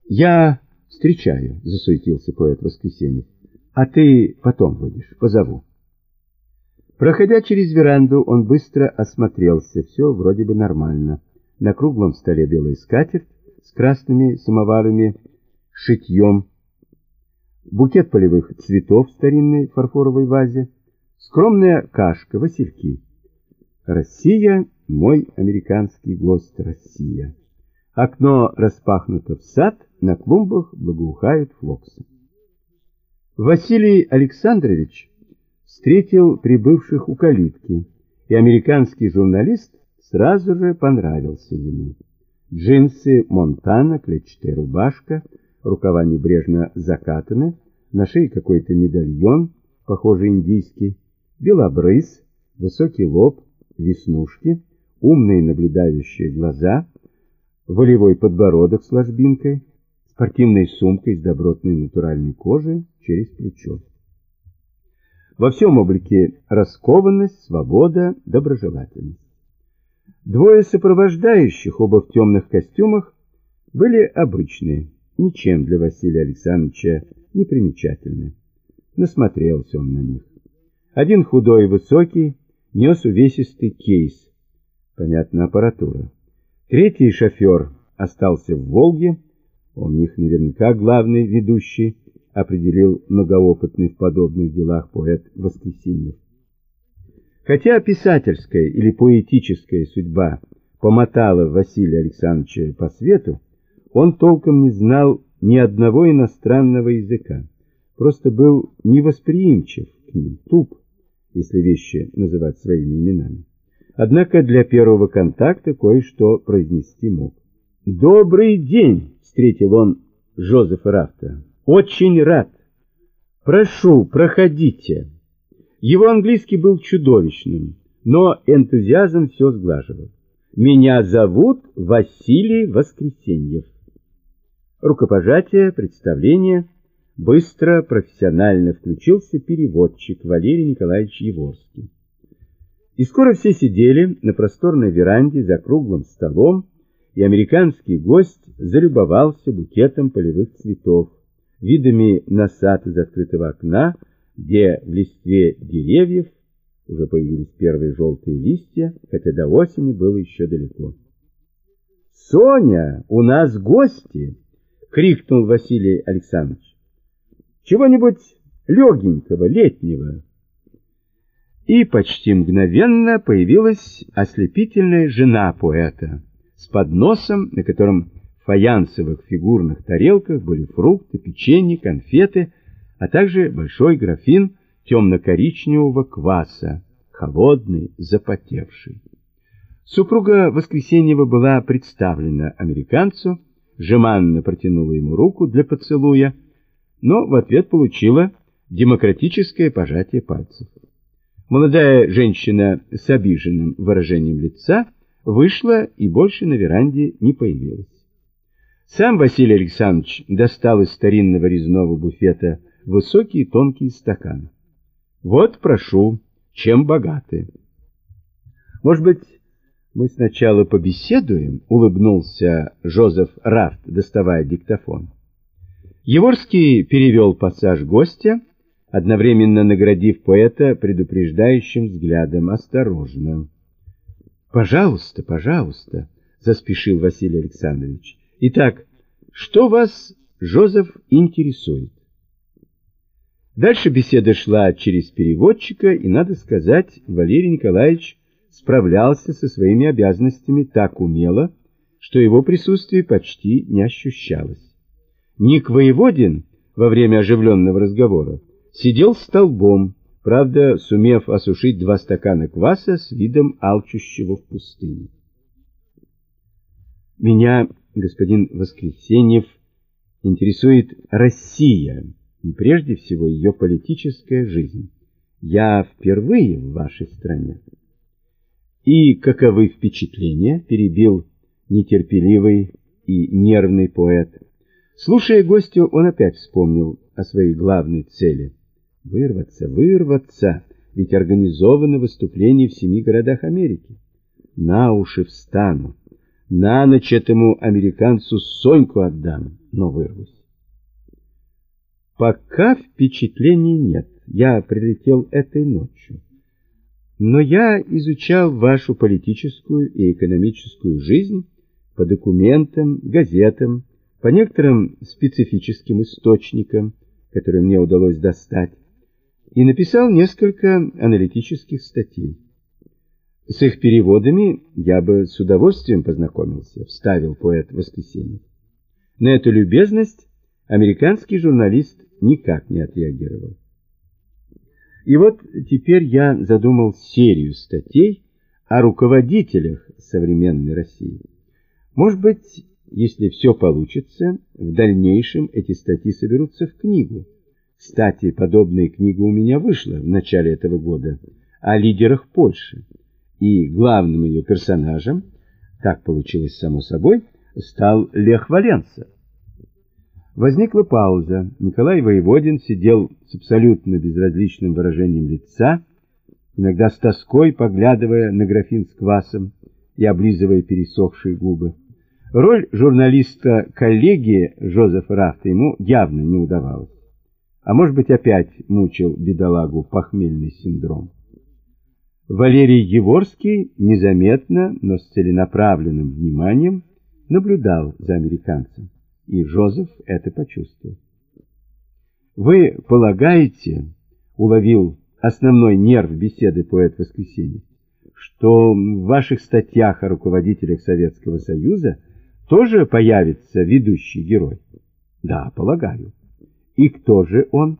«Я встречаю», — засуетился поэт Воскресеньев. «А ты потом выйдешь, позову». Проходя через веранду, он быстро осмотрелся. Все вроде бы нормально. На круглом столе белая скатерть с красными самоварами, шитьем, букет полевых цветов в старинной фарфоровой вазе, скромная кашка, васильки. Россия, мой американский гость, Россия. Окно распахнуто в сад, на клумбах благоухают флоксы. Василий Александрович встретил прибывших у калитки, и американский журналист сразу же понравился ему. Джинсы Монтана, клетчатая рубашка, рукава небрежно закатаны, на шее какой-то медальон, похожий индийский, белобрыз, высокий лоб, веснушки, умные наблюдающие глаза, волевой подбородок с ложбинкой, спортивной сумкой с добротной натуральной кожей через плечо. Во всем облике раскованность, свобода, доброжелательность. Двое сопровождающих, оба в темных костюмах, были обычные, ничем для Василия Александровича не примечательны. Насмотрелся он на них. Один худой и высокий нес увесистый кейс, понятно, аппаратура. Третий шофер остался в «Волге», он у них наверняка главный ведущий, определил многоопытный в подобных делах поэт Воскресеньев. Хотя писательская или поэтическая судьба помотала Василия Александровича по свету, он толком не знал ни одного иностранного языка, просто был невосприимчив к ним, туп, если вещи называть своими именами. Однако для первого контакта кое-что произнести мог. «Добрый день!» — встретил он Жозефа Рафта. Очень рад. Прошу, проходите. Его английский был чудовищным, но энтузиазм все сглаживал. Меня зовут Василий Воскресеньев. Рукопожатие, представление. Быстро, профессионально включился переводчик Валерий Николаевич Еворский. И скоро все сидели на просторной веранде за круглым столом, и американский гость залюбовался букетом полевых цветов, видами на сад из открытого окна, где в листве деревьев уже появились первые желтые листья, хотя до осени было еще далеко. «Соня, у нас гости!» — крикнул Василий Александрович. «Чего-нибудь легенького, летнего». И почти мгновенно появилась ослепительная жена поэта с подносом, на котором фаянсовых фигурных тарелках были фрукты, печенье, конфеты, а также большой графин темно-коричневого кваса, холодный, запотевший. Супруга Воскресеньева была представлена американцу, жеманно протянула ему руку для поцелуя, но в ответ получила демократическое пожатие пальцев. Молодая женщина с обиженным выражением лица вышла и больше на веранде не появилась. Сам Василий Александрович достал из старинного резного буфета высокие тонкие стаканы. Вот, прошу, чем богаты. Может быть, мы сначала побеседуем, улыбнулся Жозеф Рафт, доставая диктофон. Еворский перевел пассаж гостя, одновременно наградив поэта предупреждающим взглядом осторожно. «Пожалуйста, пожалуйста», — заспешил Василий Александрович. Итак, что вас, Жозеф, интересует? Дальше беседа шла через переводчика, и, надо сказать, Валерий Николаевич справлялся со своими обязанностями так умело, что его присутствие почти не ощущалось. Ник Воеводин во время оживленного разговора сидел столбом, правда, сумев осушить два стакана кваса с видом алчущего в пустыне. Меня господин Воскресеньев, интересует Россия, прежде всего ее политическая жизнь. Я впервые в вашей стране. И каковы впечатления, перебил нетерпеливый и нервный поэт. Слушая гостю, он опять вспомнил о своей главной цели. Вырваться, вырваться, ведь организовано выступление в семи городах Америки. на уши встану. На ночь этому американцу Соньку отдам, но вырвусь. Пока впечатлений нет. Я прилетел этой ночью. Но я изучал вашу политическую и экономическую жизнь по документам, газетам, по некоторым специфическим источникам, которые мне удалось достать, и написал несколько аналитических статей. С их переводами я бы с удовольствием познакомился, вставил поэт воскресенье. На эту любезность американский журналист никак не отреагировал. И вот теперь я задумал серию статей о руководителях современной России. Может быть, если все получится, в дальнейшем эти статьи соберутся в книгу. Кстати, подобная книга у меня вышла в начале этого года о лидерах Польши и главным ее персонажем, так получилось само собой, стал Лех Валенса. Возникла пауза. Николай Воеводин сидел с абсолютно безразличным выражением лица, иногда с тоской поглядывая на графин с квасом и облизывая пересохшие губы. Роль журналиста-коллеги Жозефа Рафта ему явно не удавалась. А может быть, опять мучил бедолагу похмельный синдром. Валерий Еворский незаметно, но с целенаправленным вниманием наблюдал за американцем, и Жозеф это почувствовал. «Вы полагаете, — уловил основной нерв беседы поэт Воскресенья, — что в ваших статьях о руководителях Советского Союза тоже появится ведущий герой? Да, полагаю. И кто же он?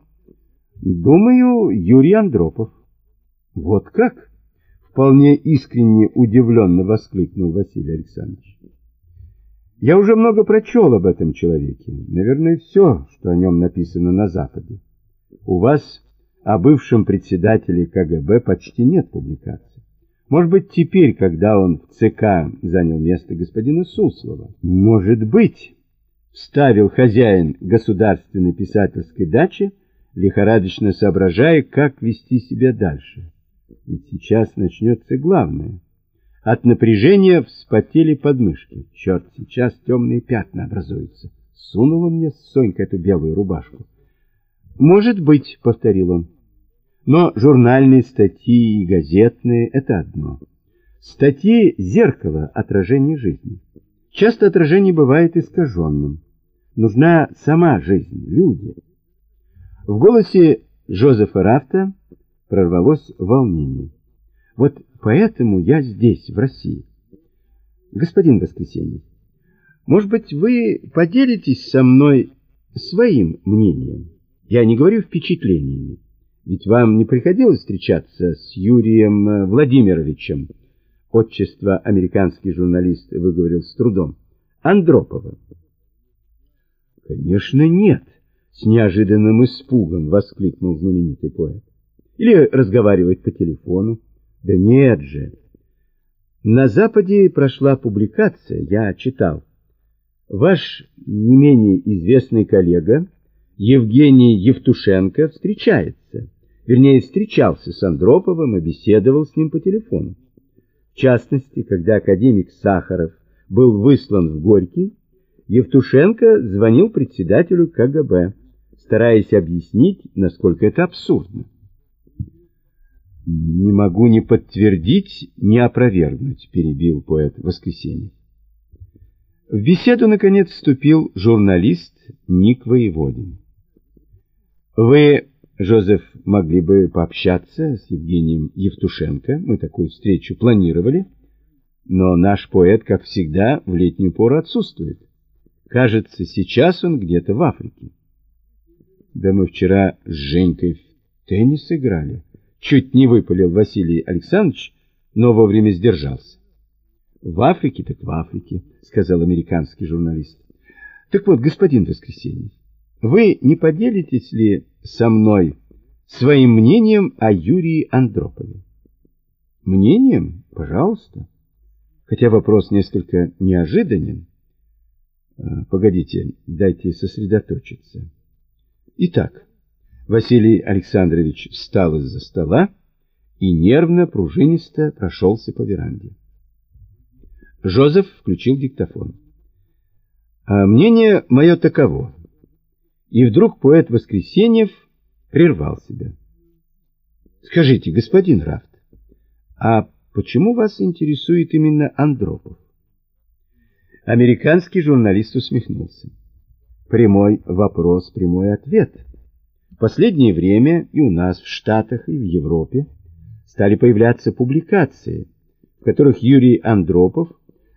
Думаю, Юрий Андропов. Вот как? Вполне искренне удивленно воскликнул Василий Александрович. Я уже много прочел об этом человеке. Наверное, все, что о нем написано на Западе. У вас о бывшем председателе КГБ почти нет публикаций. Может быть, теперь, когда он в ЦК занял место господина Суслова. Может быть, вставил хозяин государственной писательской дачи, лихорадочно соображая, как вести себя дальше. Ведь сейчас начнется главное. От напряжения вспотели подмышки. Черт, сейчас темные пятна образуются. Сунула мне Сонька эту белую рубашку. «Может быть», — повторил он. «Но журнальные статьи и газетные — это одно. Статьи — зеркало отражения жизни. Часто отражение бывает искаженным. Нужна сама жизнь, люди». В голосе Жозефа Рафта прорвалось волнение. Вот поэтому я здесь, в России. Господин Воскресенье, может быть, вы поделитесь со мной своим мнением? Я не говорю впечатлениями. Ведь вам не приходилось встречаться с Юрием Владимировичем, отчество американский журналист выговорил с трудом, Андроповым. Конечно, нет, с неожиданным испугом воскликнул знаменитый поэт. Или разговаривать по телефону. Да нет же. На Западе прошла публикация, я читал. Ваш не менее известный коллега Евгений Евтушенко встречается. Вернее, встречался с Андроповым и беседовал с ним по телефону. В частности, когда академик Сахаров был выслан в Горький, Евтушенко звонил председателю КГБ, стараясь объяснить, насколько это абсурдно. «Не могу ни подтвердить, ни опровергнуть», — перебил поэт Воскресенье. В беседу, наконец, вступил журналист Ник Воеводин. «Вы, Жозеф, могли бы пообщаться с Евгением Евтушенко, мы такую встречу планировали, но наш поэт, как всегда, в летнюю пору отсутствует. Кажется, сейчас он где-то в Африке». «Да мы вчера с Женькой в теннис играли». Чуть не выпалил Василий Александрович, но вовремя сдержался. В Африке так в Африке, сказал американский журналист. Так вот, господин Воскресенье, вы не поделитесь ли со мной своим мнением о Юрии Андропове? Мнением? Пожалуйста. Хотя вопрос несколько неожиданен. А, погодите, дайте сосредоточиться. Итак, Василий Александрович встал из-за стола и нервно, пружинисто прошелся по веранде. Жозеф включил диктофон. А мнение мое таково. И вдруг поэт Воскресеньев прервал себя. Скажите, господин Рафт, а почему вас интересует именно Андропов? Американский журналист усмехнулся. Прямой вопрос, прямой ответ. В последнее время и у нас в Штатах, и в Европе стали появляться публикации, в которых Юрий Андропов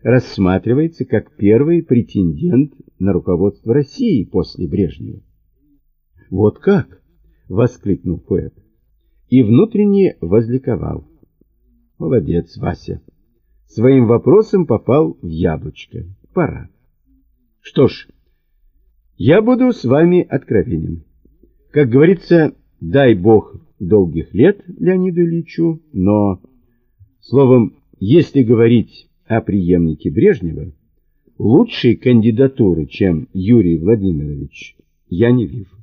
рассматривается как первый претендент на руководство России после Брежнева. «Вот как!» — воскликнул поэт и внутренне возликовал. «Молодец, Вася! Своим вопросом попал в яблочко. Пора. Что ж, я буду с вами откровенен. Как говорится, дай Бог долгих лет Леониду Ильичу, но, словом, если говорить о преемнике Брежнева, лучшей кандидатуры, чем Юрий Владимирович, я не вижу.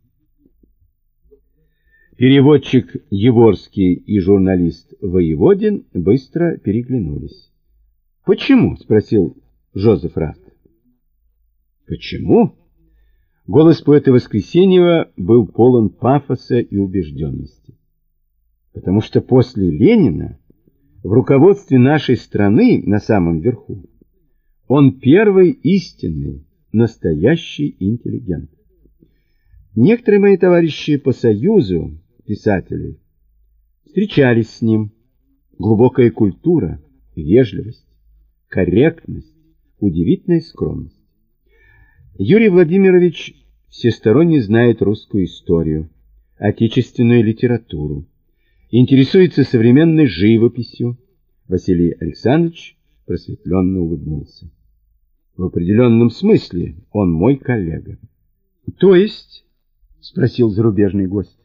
Переводчик Еворский и журналист Воеводин быстро переглянулись. «Почему?» — спросил Жозеф Рафт. «Почему?» Голос поэта Воскресеньева был полон пафоса и убежденности. «Потому что после Ленина в руководстве нашей страны на самом верху. Он первый истинный, настоящий интеллигент. Некоторые мои товарищи по Союзу, писателей, встречались с ним. Глубокая культура, вежливость, корректность, удивительная скромность. Юрий Владимирович всесторонне знает русскую историю, отечественную литературу, интересуется современной живописью. Василий Александрович просветленно улыбнулся. В определенном смысле он мой коллега. То есть, спросил зарубежный гость,